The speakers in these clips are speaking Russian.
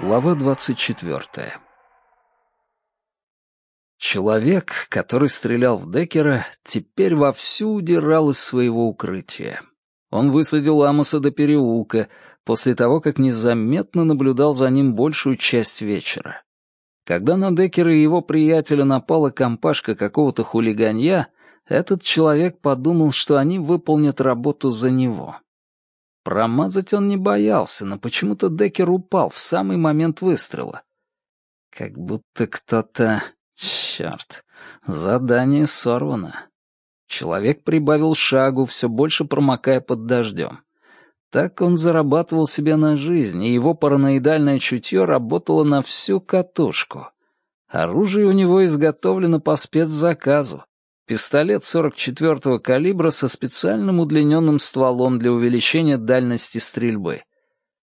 Глава двадцать четвертая. Человек, который стрелял в Деккера, теперь вовсю удирал из своего укрытия. Он высадил Амоса до переулка, после того, как незаметно наблюдал за ним большую часть вечера. Когда на Деккера и его приятеля напала компашка какого-то хулиганья, этот человек подумал, что они выполнят работу за него. Промазать он не боялся, но почему-то Деккер упал в самый момент выстрела. Как будто кто-то... Черт, задание сорвано. Человек прибавил шагу, все больше промокая под дождем. Так он зарабатывал себе на жизнь, и его параноидальное чутье работало на всю катушку. Оружие у него изготовлено по спецзаказу, Пистолет 44-го калибра со специальным удлиненным стволом для увеличения дальности стрельбы.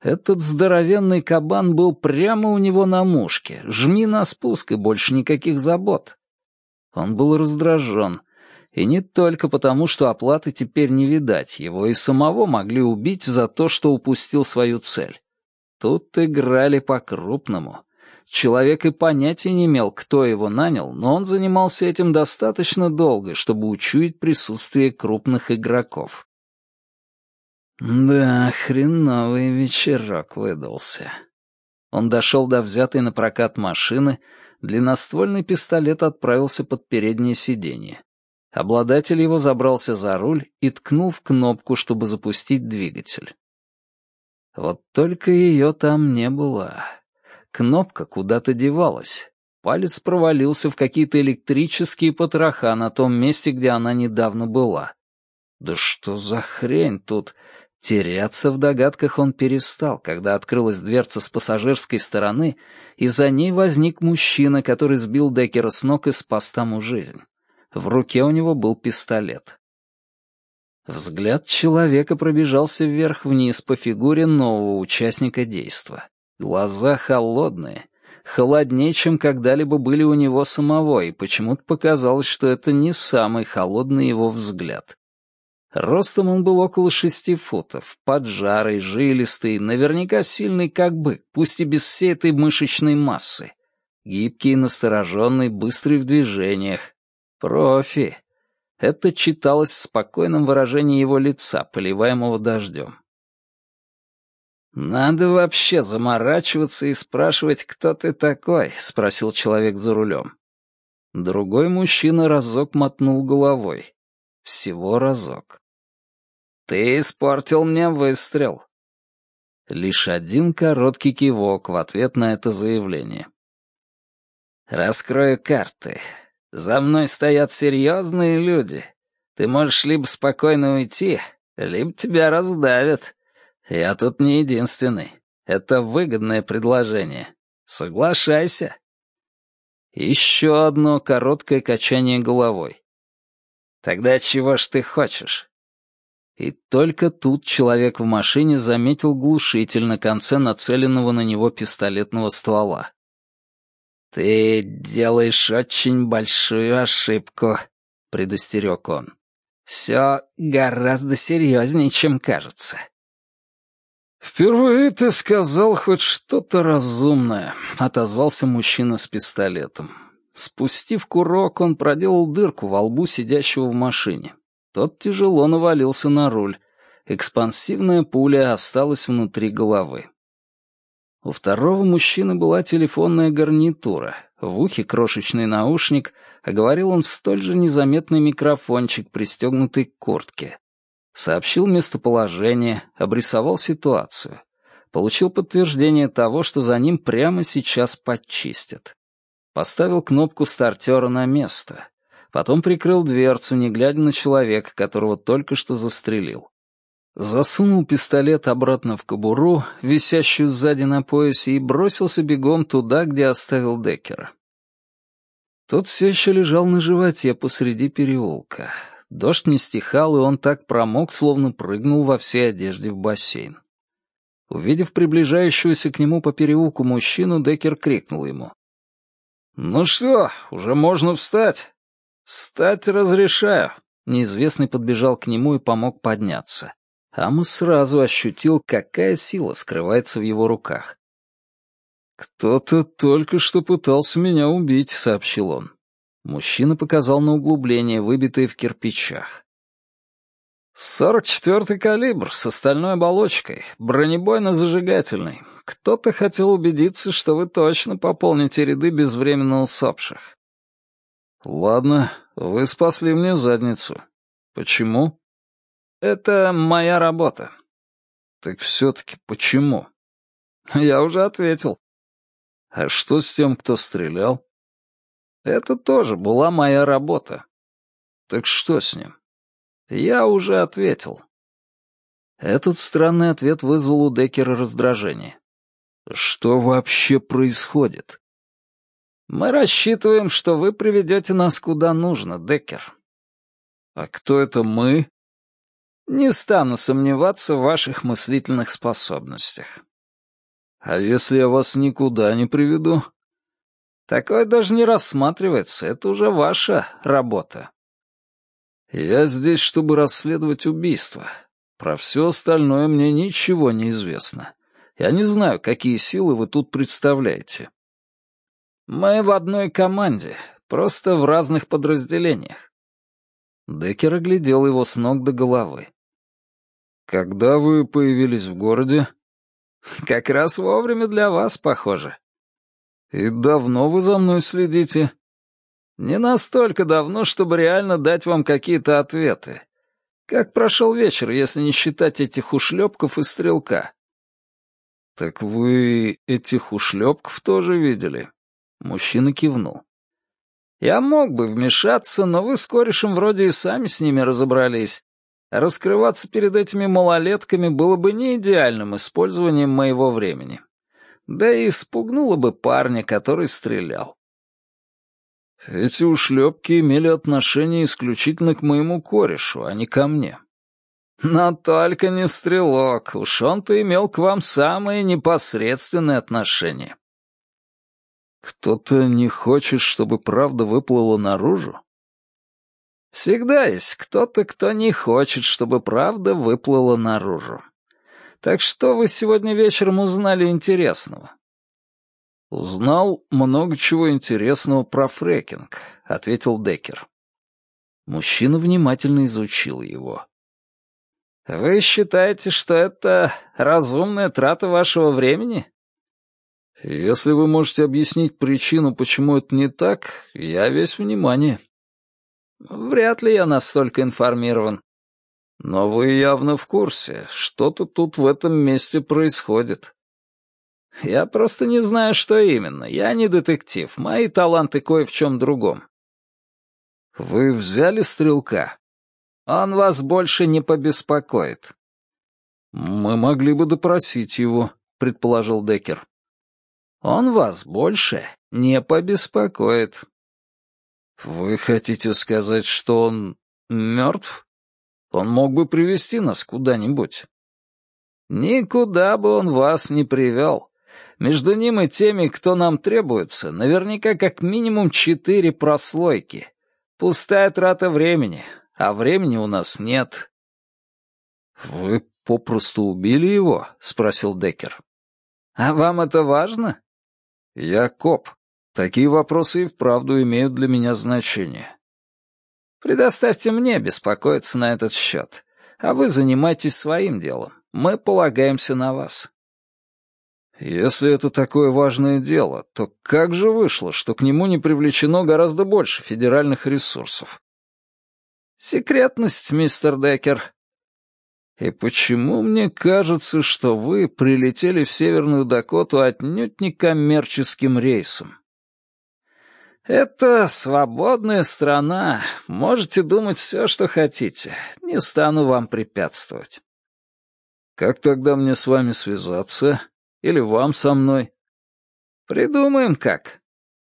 Этот здоровенный кабан был прямо у него на мушке. Жми на спуск и больше никаких забот. Он был раздражен. И не только потому, что оплаты теперь не видать, его и самого могли убить за то, что упустил свою цель. Тут играли по-крупному. Человек и понятия не имел, кто его нанял, но он занимался этим достаточно долго, чтобы учуять присутствие крупных игроков. Да, хреновый вечерок выдался. Он дошел до взятой на прокат машины, длинноствольный пистолет отправился под переднее сиденье. Обладатель его забрался за руль и ткнул в кнопку, чтобы запустить двигатель. Вот только ее там не было. Кнопка куда-то девалась. Палец провалился в какие-то электрические потроха на том месте, где она недавно была. Да что за хрень тут? Теряться в догадках он перестал, когда открылась дверца с пассажирской стороны, и за ней возник мужчина, который сбил Деккера с ног и спас тому жизнь. В руке у него был пистолет. Взгляд человека пробежался вверх-вниз по фигуре нового участника действа. Глаза холодные, холоднее, чем когда-либо были у него самого, и почему-то показалось, что это не самый холодный его взгляд. Ростом он был около шести футов, поджарый, жилистый, наверняка сильный как бык, пусть и без всей этой мышечной массы. Гибкий, настороженный, быстрый в движениях. Профи. Это читалось в спокойном выражении его лица, поливаемого дождем. «Надо вообще заморачиваться и спрашивать, кто ты такой?» — спросил человек за рулем. Другой мужчина разок мотнул головой. Всего разок. «Ты испортил мне выстрел». Лишь один короткий кивок в ответ на это заявление. «Раскрою карты. За мной стоят серьезные люди. Ты можешь либо спокойно уйти, либо тебя раздавят. Я тут не единственный. Это выгодное предложение. Соглашайся. Еще одно короткое качание головой. Тогда чего ж ты хочешь? И только тут человек в машине заметил глушитель на конце нацеленного на него пистолетного ствола. «Ты делаешь очень большую ошибку», — предостерег он. «Все гораздо серьезнее, чем кажется. «Впервые ты сказал хоть что-то разумное», — отозвался мужчина с пистолетом. Спустив курок, он проделал дырку во лбу сидящего в машине. Тот тяжело навалился на руль. Экспансивная пуля осталась внутри головы. У второго мужчины была телефонная гарнитура, в ухе крошечный наушник, а говорил он в столь же незаметный микрофончик, пристегнутый к куртке. Сообщил местоположение, обрисовал ситуацию. Получил подтверждение того, что за ним прямо сейчас подчистят. Поставил кнопку стартера на место. Потом прикрыл дверцу, не глядя на человека, которого только что застрелил. Засунул пистолет обратно в кобуру, висящую сзади на поясе, и бросился бегом туда, где оставил Деккера. Тот все еще лежал на животе посреди переулка. Дождь не стихал, и он так промок, словно прыгнул во всей одежде в бассейн. Увидев приближающегося к нему по переулку мужчину, Деккер крикнул ему. «Ну что, уже можно встать?» «Встать разрешаю». Неизвестный подбежал к нему и помог подняться. Амос сразу ощутил, какая сила скрывается в его руках. «Кто-то только что пытался меня убить», — сообщил он. Мужчина показал на углубление, выбитое в кирпичах. «Сорок четвертый калибр с остальной оболочкой, бронебойно-зажигательный. Кто-то хотел убедиться, что вы точно пополните ряды безвременно усопших». «Ладно, вы спасли мне задницу. Почему?» «Это моя работа». «Так все-таки почему?» «Я уже ответил. А что с тем, кто стрелял? Это тоже была моя работа. Так что с ним? Я уже ответил. Этот странный ответ вызвал у Деккера раздражение. Что вообще происходит? Мы рассчитываем, что вы приведете нас куда нужно, Деккер. А кто это мы? Не стану сомневаться в ваших мыслительных способностях. А если я вас никуда не приведу? Такое даже не рассматривается, это уже ваша работа. Я здесь, чтобы расследовать убийство. Про все остальное мне ничего не известно. Я не знаю, какие силы вы тут представляете. Мы в одной команде, просто в разных подразделениях. Деккер оглядел его с ног до головы. «Когда вы появились в городе?» Как раз вовремя для вас, похоже. И давно вы за мной следите? Не настолько давно, чтобы реально дать вам какие-то ответы. Как прошел вечер, если не считать этих ушлепков и стрелка? Так вы этих ушлепков тоже видели? Мужчина кивнул. Я мог бы вмешаться, но вы с корешем вроде и сами с ними разобрались. Раскрываться перед этими малолетками было бы не идеальным использованием моего времени. Да и испугнуло бы парня, который стрелял. Эти ушлепки имели отношение исключительно к моему корешу, а не ко мне. Но только не стрелок, уж он-то имел к вам самое непосредственное отношение. Кто-то не хочет, чтобы правда выплыла наружу? Всегда есть кто-то, кто не хочет, чтобы правда выплыла наружу. Так что вы сегодня вечером узнали интересного? Узнал много чего интересного про фрекинг, ответил Деккер. Мужчина внимательно изучил его. Вы считаете, что это разумная трата вашего времени? Если вы можете объяснить причину, почему это не так, я весь внимание. Вряд ли я настолько информирован. Но вы явно в курсе, что-то тут в этом месте происходит. Я просто не знаю, что именно. Я не детектив, мои таланты кое в чем другом. Вы взяли стрелка? Он вас больше не побеспокоит. Мы могли бы допросить его, предположил Деккер. Он вас больше не побеспокоит. «Вы хотите сказать, что он мертв? Он мог бы привести нас куда-нибудь?» «Никуда бы он вас не привел. Между ним и теми, кто нам требуется, наверняка как минимум четыре прослойки. Пустая трата времени, а времени у нас нет». «Вы попросту убили его?» — спросил Деккер. «А вам это важно?» «Я коп. Такие вопросы и вправду имеют для меня значение. Предоставьте мне беспокоиться на этот счет, а вы занимайтесь своим делом. Мы полагаемся на вас. Если это такое важное дело, то как же вышло, что к нему не привлечено гораздо больше федеральных ресурсов? Секретность, мистер Деккер. И почему мне кажется, что вы прилетели в Северную Дакоту отнюдь не коммерческим рейсом? «Это свободная страна. Можете думать все, что хотите. Не стану вам препятствовать». «Как тогда мне с вами связаться? Или вам со мной?» «Придумаем как.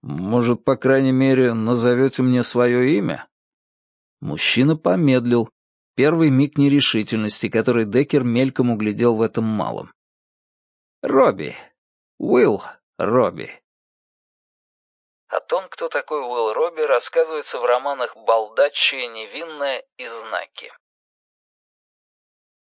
Может, по крайней мере, назовете мне свое имя?» Мужчина помедлил. Первый миг нерешительности, который Деккер мельком углядел в этом малом. «Робби. Уилл Робби». О том, кто такой Уилл Робби, рассказывается в романах «Балдачи», «Невинная» и «Знаки».